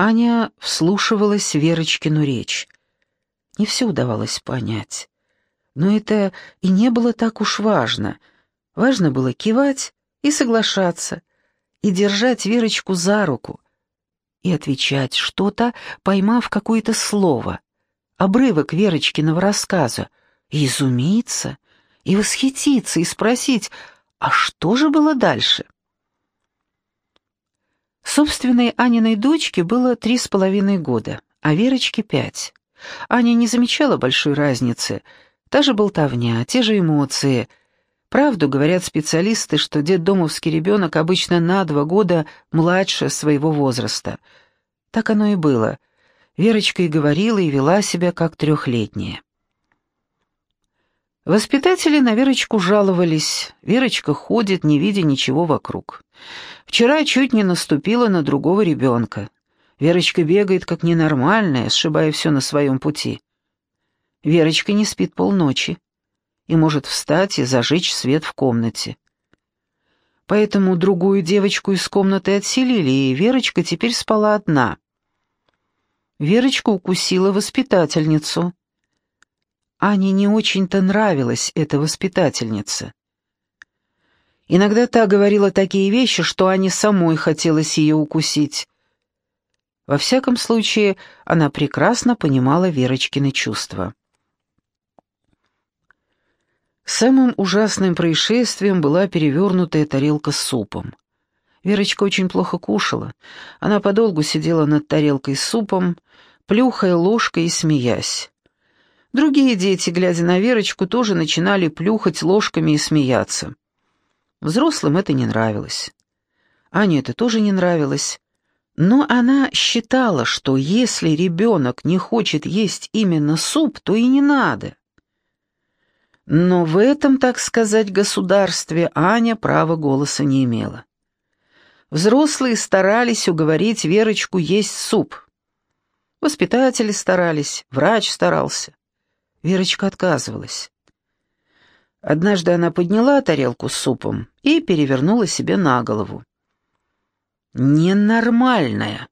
Аня вслушивалась в Верочкину речь. Не все удавалось понять. Но это и не было так уж важно. Важно было кивать и соглашаться, и держать Верочку за руку, и отвечать что-то, поймав какое-то слово, обрывок Верочкиного рассказа, и изумиться, и восхититься, и спросить, а что же было дальше? Собственной Аниной дочке было три с половиной года, а Верочке пять. Аня не замечала большой разницы. Та же болтовня, те же эмоции. Правду говорят специалисты, что детдомовский ребенок обычно на два года младше своего возраста. Так оно и было. Верочка и говорила, и вела себя как трехлетняя. Воспитатели на Верочку жаловались. Верочка ходит, не видя ничего вокруг. Вчера чуть не наступила на другого ребенка. Верочка бегает как ненормальная, сшибая все на своем пути. Верочка не спит полночи и может встать и зажечь свет в комнате. Поэтому другую девочку из комнаты отселили, и Верочка теперь спала одна. Верочка укусила воспитательницу. Ане не очень-то нравилась эта воспитательница. Иногда та говорила такие вещи, что Ане самой хотелось ее укусить. Во всяком случае, она прекрасно понимала Верочкины чувства. Самым ужасным происшествием была перевернутая тарелка с супом. Верочка очень плохо кушала. Она подолгу сидела над тарелкой с супом, плюхая ложкой и смеясь. Другие дети, глядя на Верочку, тоже начинали плюхать ложками и смеяться. Взрослым это не нравилось. Ане это тоже не нравилось. Но она считала, что если ребенок не хочет есть именно суп, то и не надо. Но в этом, так сказать, государстве Аня права голоса не имела. Взрослые старались уговорить Верочку есть суп. Воспитатели старались, врач старался. Верочка отказывалась. Однажды она подняла тарелку с супом и перевернула себе на голову. «Ненормальная!»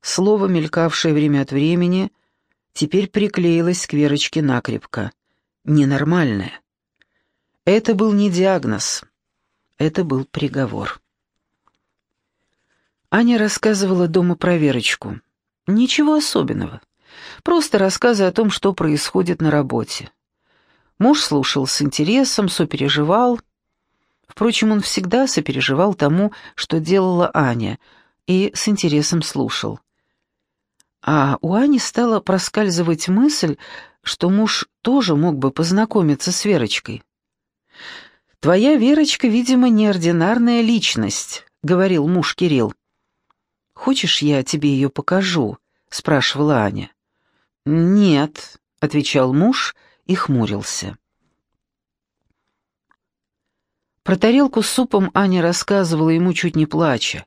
Слово, мелькавшее время от времени, теперь приклеилось к Верочке накрепко. «Ненормальная». Это был не диагноз, это был приговор. Аня рассказывала дома про Верочку. Ничего особенного. Просто рассказы о том, что происходит на работе. Муж слушал с интересом, сопереживал. Впрочем, он всегда сопереживал тому, что делала Аня, и с интересом слушал. А у Ани стала проскальзывать мысль, что муж тоже мог бы познакомиться с Верочкой. «Твоя Верочка, видимо, неординарная личность», — говорил муж Кирилл. «Хочешь, я тебе ее покажу?» — спрашивала Аня. «Нет», — отвечал муж и хмурился. Про тарелку с супом Аня рассказывала ему чуть не плача.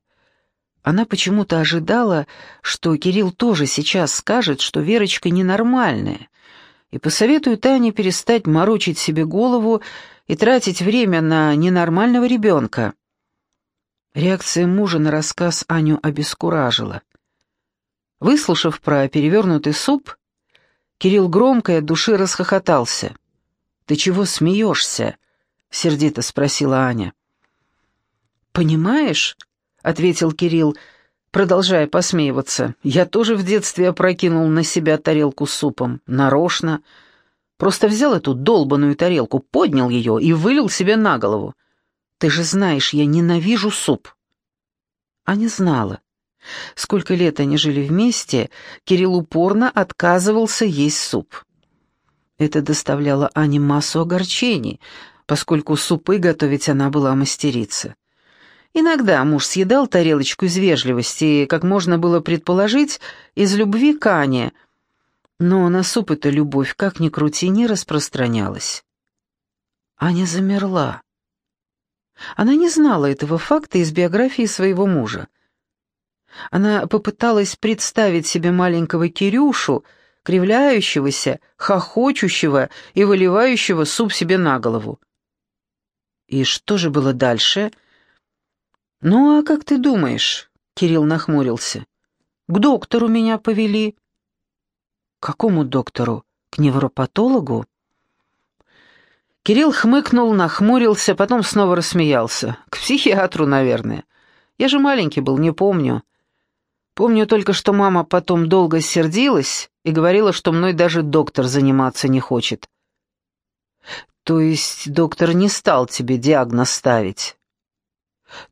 Она почему-то ожидала, что Кирилл тоже сейчас скажет, что Верочка ненормальная, и посоветует Ане перестать морочить себе голову и тратить время на ненормального ребенка. Реакция мужа на рассказ Аню обескуражила. Выслушав про перевернутый суп, Кирилл громко от души расхохотался. «Ты чего смеешься?» — сердито спросила Аня. «Понимаешь?» — ответил Кирилл, продолжая посмеиваться. «Я тоже в детстве опрокинул на себя тарелку с супом. Нарочно. Просто взял эту долбаную тарелку, поднял ее и вылил себе на голову. Ты же знаешь, я ненавижу суп». Аня знала. Сколько лет они жили вместе, Кирилл упорно отказывался есть суп. Это доставляло Ане массу огорчений, поскольку супы готовить она была мастерица. Иногда муж съедал тарелочку из вежливости как можно было предположить, из любви к Ане, но на суп эта любовь, как ни крути, не распространялась. Аня замерла. Она не знала этого факта из биографии своего мужа. Она попыталась представить себе маленького Кирюшу, кривляющегося, хохочущего и выливающего суп себе на голову. И что же было дальше? «Ну, а как ты думаешь?» — Кирилл нахмурился. К доктору меня повели». «К какому доктору? К невропатологу?» Кирилл хмыкнул, нахмурился, потом снова рассмеялся. «К психиатру, наверное. Я же маленький был, не помню. Помню только, что мама потом долго сердилась и говорила, что мной даже доктор заниматься не хочет. То есть доктор не стал тебе диагноз ставить?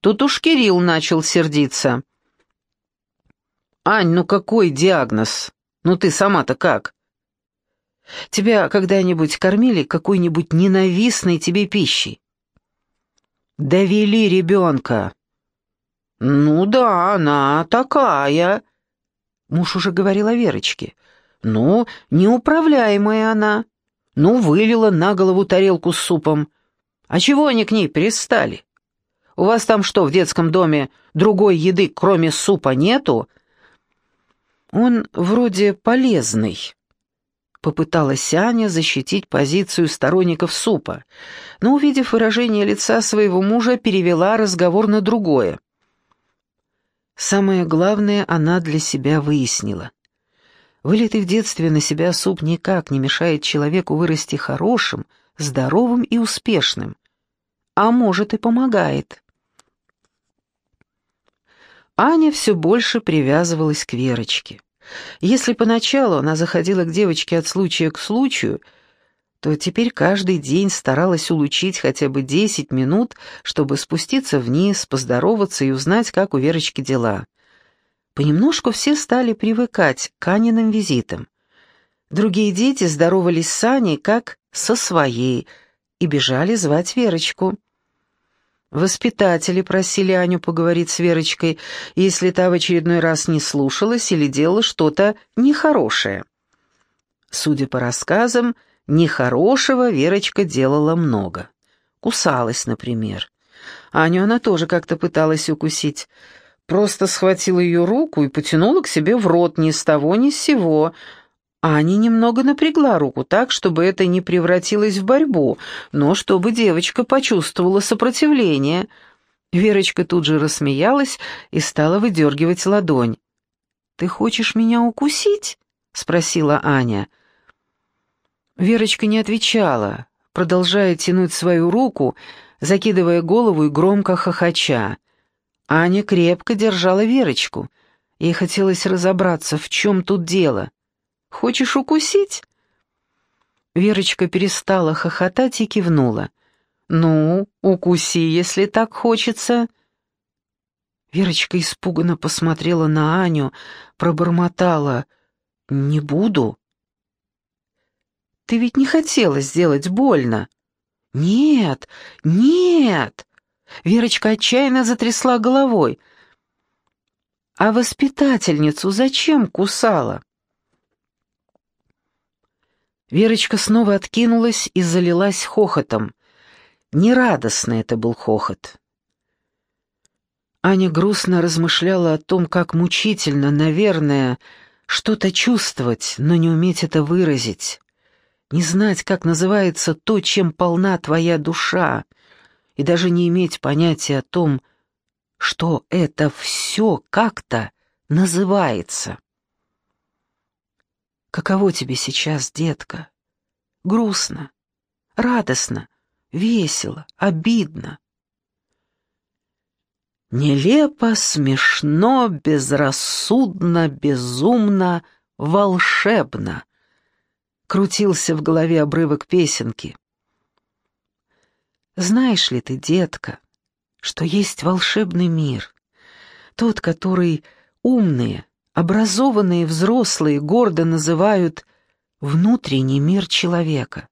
Тут уж Кирилл начал сердиться. «Ань, ну какой диагноз? Ну ты сама-то как?» «Тебя когда-нибудь кормили какой-нибудь ненавистной тебе пищей?» «Довели ребенка». «Ну да, она такая». Муж уже говорил о Верочке. «Ну, неуправляемая она. Ну, вылила на голову тарелку с супом. А чего они к ней перестали? У вас там что, в детском доме другой еды, кроме супа, нету?» «Он вроде полезный», — попыталась Аня защитить позицию сторонников супа, но, увидев выражение лица своего мужа, перевела разговор на другое. Самое главное она для себя выяснила. Вылитый в детстве на себя суп никак не мешает человеку вырасти хорошим, здоровым и успешным. А может и помогает. Аня все больше привязывалась к Верочке. Если поначалу она заходила к девочке от случая к случаю, то теперь каждый день старалась улучить хотя бы десять минут, чтобы спуститься вниз, поздороваться и узнать, как у Верочки дела. Понемножку все стали привыкать к Аниным визитам. Другие дети здоровались с Аней как со своей и бежали звать Верочку. Воспитатели просили Аню поговорить с Верочкой, если та в очередной раз не слушалась или делала что-то нехорошее. Судя по рассказам, нехорошего Верочка делала много. Кусалась, например. Аню она тоже как-то пыталась укусить. Просто схватила ее руку и потянула к себе в рот ни с того ни с сего, Аня немного напрягла руку так, чтобы это не превратилось в борьбу, но чтобы девочка почувствовала сопротивление. Верочка тут же рассмеялась и стала выдергивать ладонь. «Ты хочешь меня укусить?» — спросила Аня. Верочка не отвечала, продолжая тянуть свою руку, закидывая голову и громко хохоча. Аня крепко держала Верочку. Ей хотелось разобраться, в чем тут дело. Хочешь укусить?» Верочка перестала хохотать и кивнула. «Ну, укуси, если так хочется». Верочка испуганно посмотрела на Аню, пробормотала. «Не буду». «Ты ведь не хотела сделать больно». «Нет, нет!» Верочка отчаянно затрясла головой. «А воспитательницу зачем кусала?» Верочка снова откинулась и залилась хохотом. Нерадостный это был хохот. Аня грустно размышляла о том, как мучительно, наверное, что-то чувствовать, но не уметь это выразить. Не знать, как называется то, чем полна твоя душа, и даже не иметь понятия о том, что это все как-то называется. Каково тебе сейчас, детка? Грустно, радостно, весело, обидно. Нелепо, смешно, безрассудно, безумно, волшебно. Крутился в голове обрывок песенки. Знаешь ли ты, детка, что есть волшебный мир, тот, который умные, образованные взрослые гордо называют внутренний мир человека.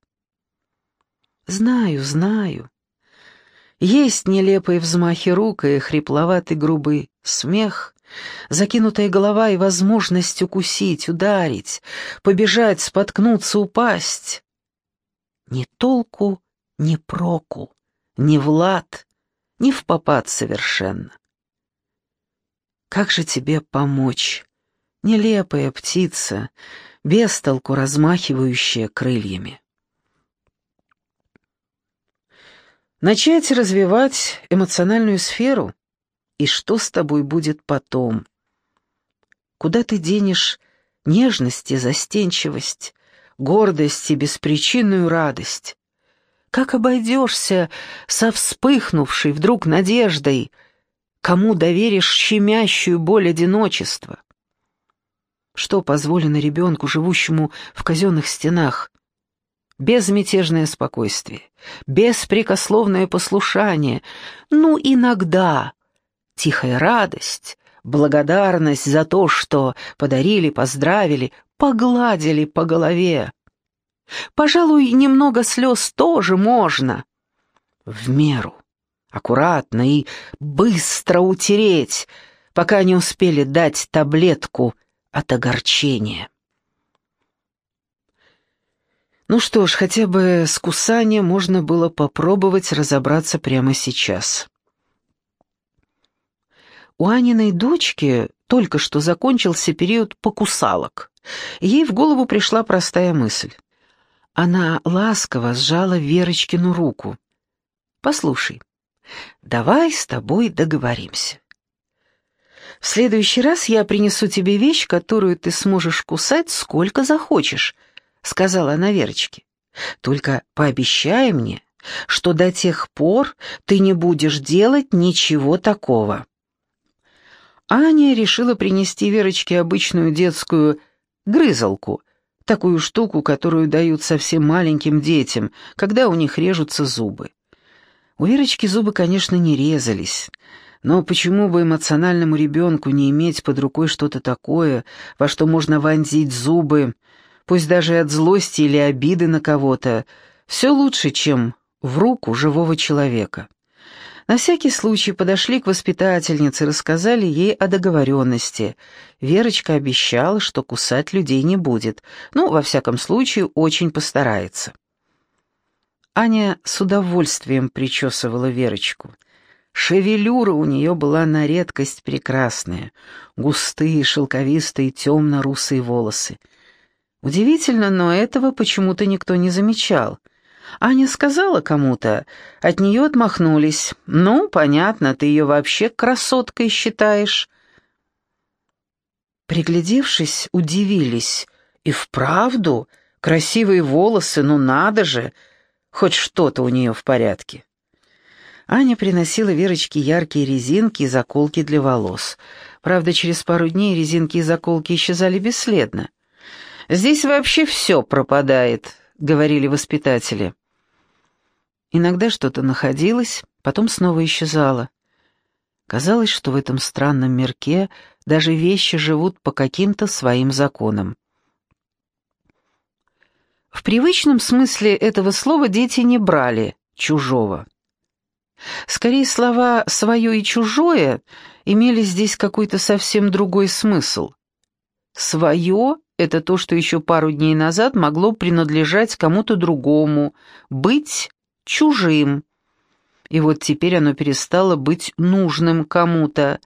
Знаю, знаю. Есть нелепые взмахи рук и хрипловатый грубый смех, закинутая голова и возможность укусить, ударить, побежать, споткнуться, упасть. Ни толку, ни проку, ни Влад, ни в попад совершенно. Как же тебе помочь? нелепая птица, без толку размахивающая крыльями. Начать развивать эмоциональную сферу, и что с тобой будет потом? Куда ты денешь нежность и застенчивость, гордость и беспричинную радость? Как обойдешься со вспыхнувшей вдруг надеждой, кому доверишь щемящую боль одиночества? Что позволено ребенку, живущему в казенных стенах? Безмятежное спокойствие, беспрекословное послушание, ну, иногда тихая радость, благодарность за то, что подарили, поздравили, погладили по голове. Пожалуй, немного слез тоже можно. В меру, аккуратно и быстро утереть, пока не успели дать таблетку от огорчения. Ну что ж, хотя бы с кусанием можно было попробовать разобраться прямо сейчас. У Аниной дочки только что закончился период покусалок. Ей в голову пришла простая мысль. Она ласково сжала Верочкину руку. «Послушай, давай с тобой договоримся. В следующий раз я принесу тебе вещь, которую ты сможешь кусать сколько захочешь», — сказала она Верочке. «Только пообещай мне, что до тех пор ты не будешь делать ничего такого». Аня решила принести Верочке обычную детскую грызалку, такую штуку, которую дают совсем маленьким детям, когда у них режутся зубы. У Верочки зубы, конечно, не резались, но почему бы эмоциональному ребенку не иметь под рукой что-то такое, во что можно вонзить зубы, пусть даже от злости или обиды на кого-то, все лучше, чем в руку живого человека. На всякий случай подошли к воспитательнице, рассказали ей о договоренности. Верочка обещала, что кусать людей не будет. Ну, во всяком случае, очень постарается. Аня с удовольствием причесывала Верочку. Шевелюра у нее была на редкость прекрасная. Густые, шелковистые, темно-русые волосы. Удивительно, но этого почему-то никто не замечал — Аня сказала кому-то, от нее отмахнулись. «Ну, понятно, ты ее вообще красоткой считаешь». Приглядевшись, удивились. И вправду, красивые волосы, ну надо же, хоть что-то у нее в порядке. Аня приносила Верочке яркие резинки и заколки для волос. Правда, через пару дней резинки и заколки исчезали бесследно. «Здесь вообще все пропадает», — говорили воспитатели. Иногда что-то находилось, потом снова исчезало. Казалось, что в этом странном мирке даже вещи живут по каким-то своим законам. В привычном смысле этого слова дети не брали «чужого». Скорее, слова «свое» и «чужое» имели здесь какой-то совсем другой смысл. «Свое» — это то, что еще пару дней назад могло принадлежать кому-то другому, быть чужим. И вот теперь оно перестало быть нужным кому-то.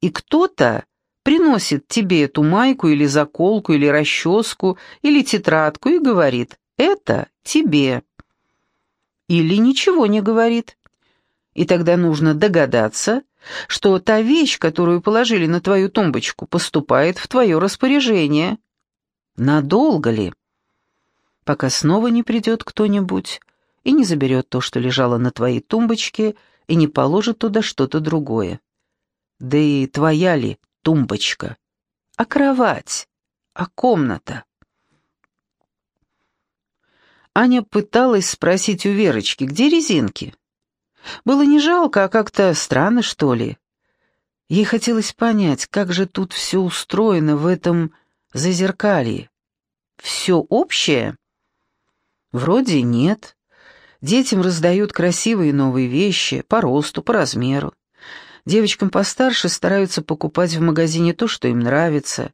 И кто-то приносит тебе эту майку или заколку, или расческу, или тетрадку и говорит «это тебе». Или ничего не говорит. И тогда нужно догадаться, что та вещь, которую положили на твою тумбочку, поступает в твое распоряжение. Надолго ли? Пока снова не придет кто-нибудь, и не заберет то, что лежало на твоей тумбочке, и не положит туда что-то другое. Да и твоя ли тумбочка? А кровать? А комната? Аня пыталась спросить у Верочки, где резинки. Было не жалко, а как-то странно, что ли. Ей хотелось понять, как же тут все устроено в этом зазеркалье. Все общее? Вроде нет. Детям раздают красивые новые вещи, по росту, по размеру. Девочкам постарше стараются покупать в магазине то, что им нравится.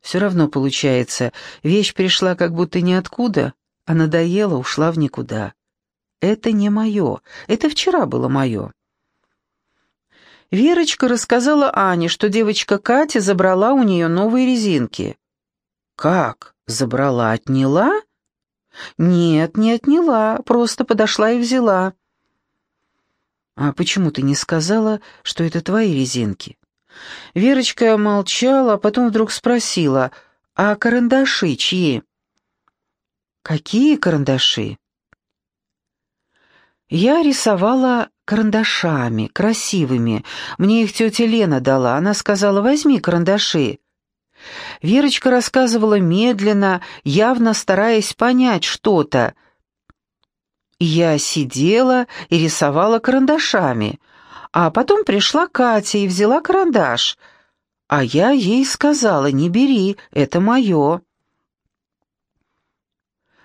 Все равно получается, вещь пришла как будто ниоткуда, а надоела, ушла в никуда. Это не мое, это вчера было мое. Верочка рассказала Ане, что девочка Катя забрала у нее новые резинки. «Как? Забрала, отняла?» «Нет, не отняла, просто подошла и взяла». «А почему ты не сказала, что это твои резинки? Верочка молчала, а потом вдруг спросила, «А карандаши чьи?» «Какие карандаши?» Я рисовала карандашами, красивыми. Мне их тетя Лена дала. Она сказала, возьми карандаши. Верочка рассказывала медленно, явно стараясь понять что-то. Я сидела и рисовала карандашами, а потом пришла Катя и взяла карандаш. А я ей сказала, не бери, это мое.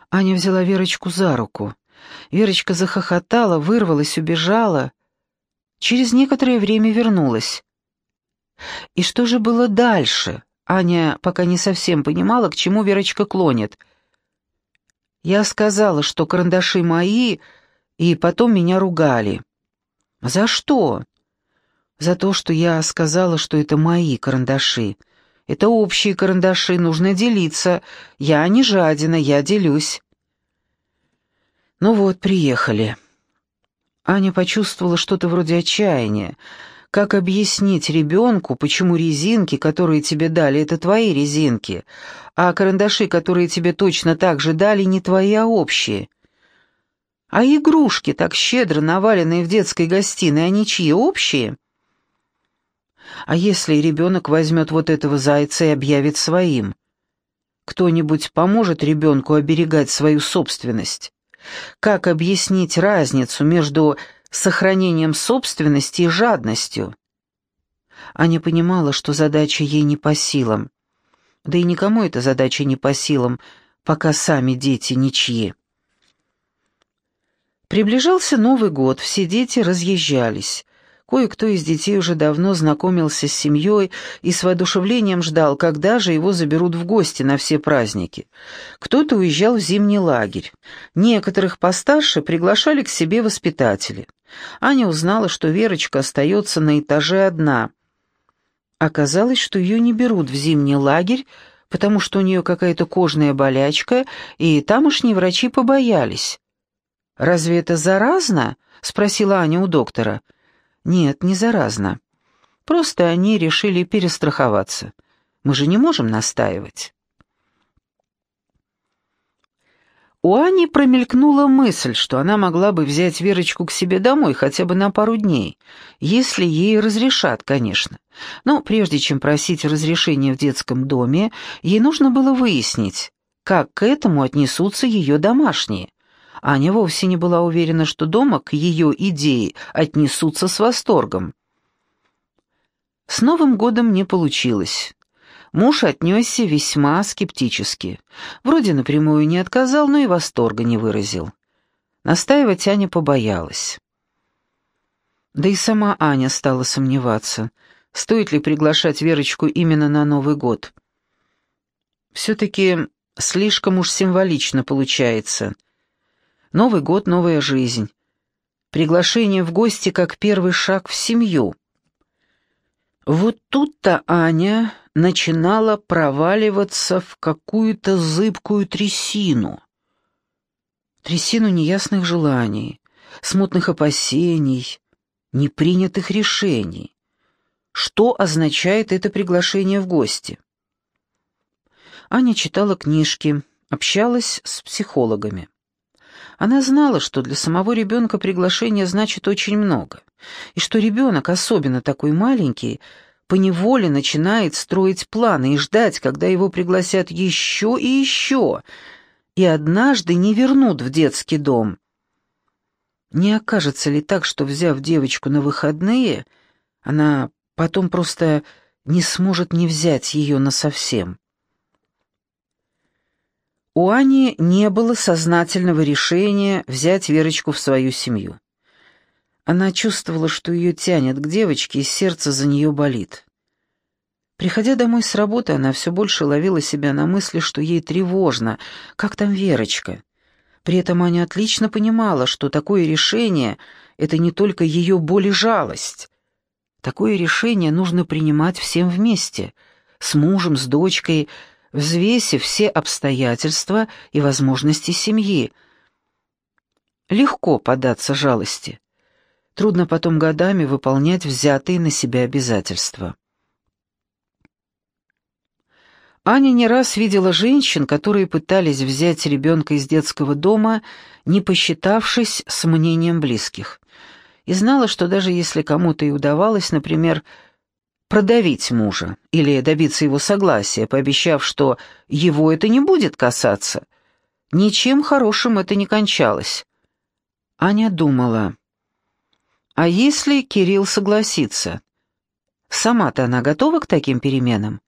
Аня взяла Верочку за руку. Верочка захохотала, вырвалась, убежала. Через некоторое время вернулась. И что же было дальше? Аня пока не совсем понимала, к чему Верочка клонит. Я сказала, что карандаши мои, и потом меня ругали. За что? За то, что я сказала, что это мои карандаши. Это общие карандаши, нужно делиться. Я не жадина, я делюсь. Ну вот, приехали. Аня почувствовала что-то вроде отчаяния. Как объяснить ребенку, почему резинки, которые тебе дали, это твои резинки, а карандаши, которые тебе точно так же дали, не твои, а общие? А игрушки, так щедро наваленные в детской гостиной, они чьи, общие? А если ребенок возьмет вот этого зайца и объявит своим? Кто-нибудь поможет ребенку оберегать свою собственность? Как объяснить разницу между сохранением собственности и жадностью? Аня понимала, что задача ей не по силам. Да и никому эта задача не по силам, пока сами дети ничьи. Приближался Новый год, все дети разъезжались. Кое-кто из детей уже давно знакомился с семьей и с воодушевлением ждал, когда же его заберут в гости на все праздники. Кто-то уезжал в зимний лагерь. Некоторых постарше приглашали к себе воспитатели. Аня узнала, что Верочка остается на этаже одна. Оказалось, что ее не берут в зимний лагерь, потому что у нее какая-то кожная болячка, и тамошние врачи побоялись. «Разве это заразно?» — спросила Аня у доктора. Нет, не заразно. Просто они решили перестраховаться. Мы же не можем настаивать. У Ани промелькнула мысль, что она могла бы взять Верочку к себе домой хотя бы на пару дней, если ей разрешат, конечно. Но прежде чем просить разрешения в детском доме, ей нужно было выяснить, как к этому отнесутся ее домашние. Аня вовсе не была уверена, что дома к ее идее отнесутся с восторгом. С Новым годом не получилось. Муж отнесся весьма скептически. Вроде напрямую не отказал, но и восторга не выразил. Настаивать Аня побоялась. Да и сама Аня стала сомневаться, стоит ли приглашать Верочку именно на Новый год. Все-таки слишком уж символично получается. Новый год, новая жизнь. Приглашение в гости как первый шаг в семью. Вот тут-то Аня начинала проваливаться в какую-то зыбкую трясину. Трясину неясных желаний, смутных опасений, непринятых решений. Что означает это приглашение в гости? Аня читала книжки, общалась с психологами. Она знала, что для самого ребенка приглашение значит очень много, и что ребенок, особенно такой маленький, поневоле начинает строить планы и ждать, когда его пригласят еще и еще, и однажды не вернут в детский дом. Не окажется ли так, что, взяв девочку на выходные, она потом просто не сможет не взять ее насовсем? У Ани не было сознательного решения взять Верочку в свою семью. Она чувствовала, что ее тянет к девочке, и сердце за нее болит. Приходя домой с работы, она все больше ловила себя на мысли, что ей тревожно, как там Верочка. При этом Аня отлично понимала, что такое решение — это не только ее боль и жалость. Такое решение нужно принимать всем вместе, с мужем, с дочкой — взвесив все обстоятельства и возможности семьи. Легко податься жалости. Трудно потом годами выполнять взятые на себя обязательства. Аня не раз видела женщин, которые пытались взять ребенка из детского дома, не посчитавшись с мнением близких. И знала, что даже если кому-то и удавалось, например, продавить мужа или добиться его согласия, пообещав, что его это не будет касаться, ничем хорошим это не кончалось. Аня думала, а если Кирилл согласится? Сама-то она готова к таким переменам?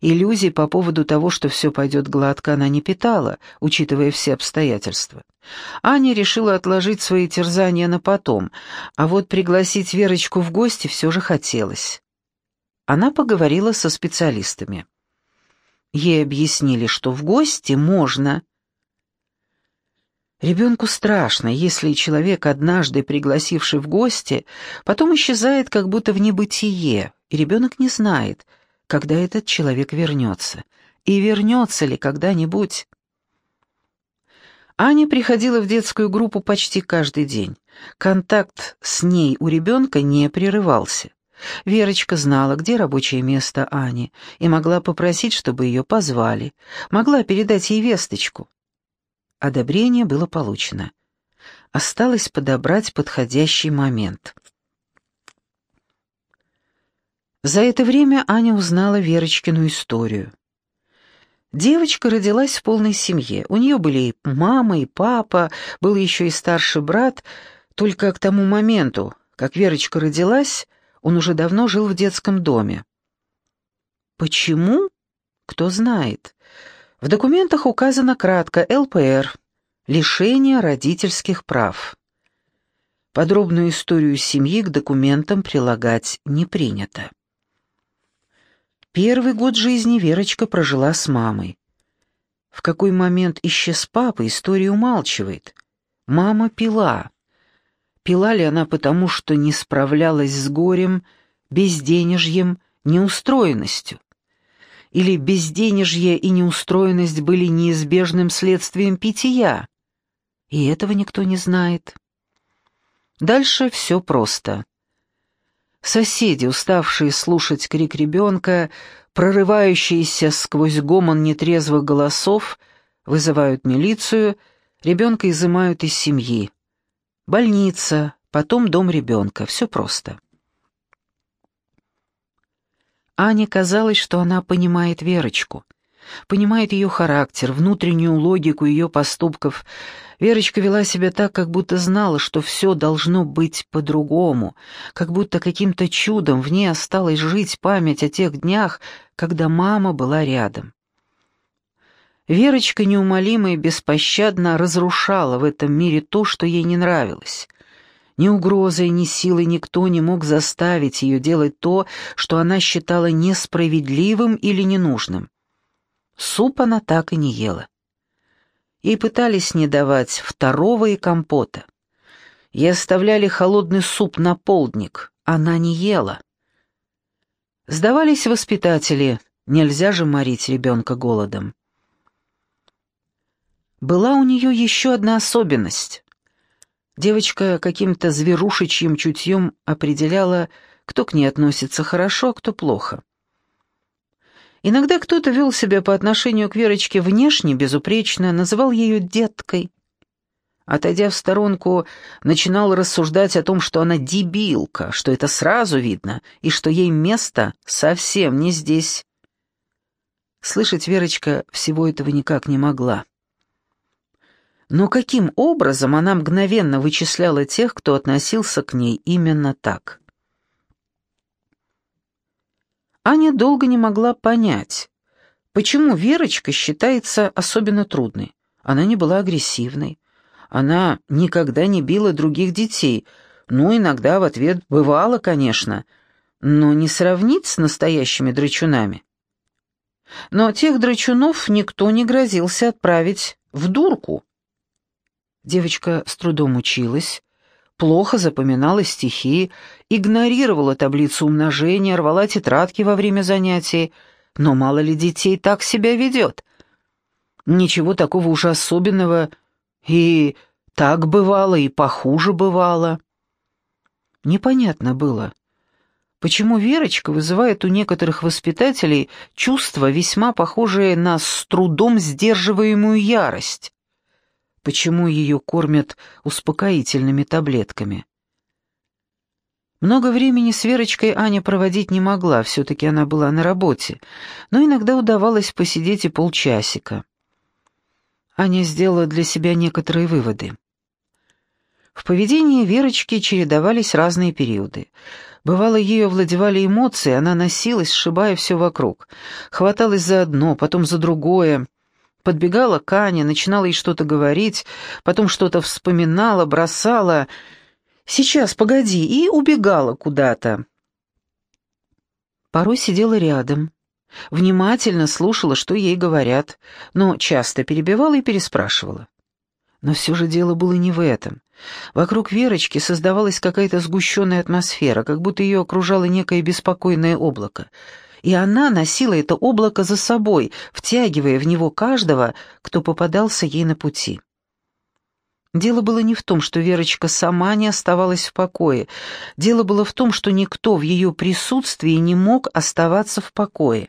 Иллюзий по поводу того, что все пойдет гладко, она не питала, учитывая все обстоятельства. Аня решила отложить свои терзания на потом, а вот пригласить Верочку в гости все же хотелось. Она поговорила со специалистами. Ей объяснили, что в гости можно. Ребенку страшно, если человек, однажды пригласивший в гости, потом исчезает как будто в небытие, и ребенок не знает — когда этот человек вернется. И вернется ли когда-нибудь? Аня приходила в детскую группу почти каждый день. Контакт с ней у ребенка не прерывался. Верочка знала, где рабочее место Ани, и могла попросить, чтобы ее позвали, могла передать ей весточку. Одобрение было получено. Осталось подобрать подходящий момент. За это время Аня узнала Верочкину историю. Девочка родилась в полной семье. У нее были и мама, и папа, был еще и старший брат. Только к тому моменту, как Верочка родилась, он уже давно жил в детском доме. Почему? Кто знает. В документах указано кратко ЛПР – лишение родительских прав. Подробную историю семьи к документам прилагать не принято. Первый год жизни Верочка прожила с мамой. В какой момент исчез папа, история умалчивает. Мама пила. Пила ли она потому, что не справлялась с горем, безденежьем, неустроенностью? Или безденежье и неустроенность были неизбежным следствием питья? И этого никто не знает. Дальше все просто. Соседи, уставшие слушать крик ребенка, прорывающиеся сквозь гомон нетрезвых голосов, вызывают милицию, ребенка изымают из семьи. Больница, потом дом ребенка, все просто. Ане казалось, что она понимает Верочку, понимает ее характер, внутреннюю логику ее поступков, Верочка вела себя так, как будто знала, что все должно быть по-другому, как будто каким-то чудом в ней осталась жить память о тех днях, когда мама была рядом. Верочка неумолимо и беспощадно разрушала в этом мире то, что ей не нравилось. Ни угрозой, ни силой никто не мог заставить ее делать то, что она считала несправедливым или ненужным. Суп она так и не ела. Ей пытались не давать второго и компота. Ей оставляли холодный суп на полдник, она не ела. Сдавались воспитатели, нельзя же морить ребенка голодом. Была у нее еще одна особенность. Девочка каким-то зверушечьим чутьем определяла, кто к ней относится хорошо, а кто плохо. Иногда кто-то вел себя по отношению к Верочке внешне безупречно, называл ее деткой. Отойдя в сторонку, начинал рассуждать о том, что она дебилка, что это сразу видно, и что ей место совсем не здесь. Слышать Верочка всего этого никак не могла. Но каким образом она мгновенно вычисляла тех, кто относился к ней именно так? Аня долго не могла понять, почему Верочка считается особенно трудной. Она не была агрессивной. Она никогда не била других детей. Ну, иногда в ответ бывало, конечно, но не сравнить с настоящими драчунами. Но тех драчунов никто не грозился отправить в дурку. Девочка с трудом училась, плохо запоминала стихи, игнорировала таблицу умножения, рвала тетрадки во время занятий. Но мало ли детей так себя ведет. Ничего такого уж особенного. И так бывало, и похуже бывало. Непонятно было, Почему Верочка вызывает у некоторых воспитателей чувство, весьма похожее на с трудом сдерживаемую ярость? Почему ее кормят успокоительными таблетками? Много времени с Верочкой Аня проводить не могла, все-таки она была на работе, но иногда удавалось посидеть и полчасика. Аня сделала для себя некоторые выводы. В поведении Верочки чередовались разные периоды. Бывало, ее овладевали эмоции, она носилась, сшибая все вокруг. Хваталась за одно, потом за другое. Подбегала к Ане, начинала ей что-то говорить, потом что-то вспоминала, бросала. «Сейчас, погоди!» и убегала куда-то. Порой сидела рядом, внимательно слушала, что ей говорят, но часто перебивала и переспрашивала. Но все же дело было не в этом. Вокруг Верочки создавалась какая-то сгущенная атмосфера, как будто ее окружало некое беспокойное облако. И она носила это облако за собой, втягивая в него каждого, кто попадался ей на пути. Дело было не в том, что Верочка сама не оставалась в покое. Дело было в том, что никто в ее присутствии не мог оставаться в покое.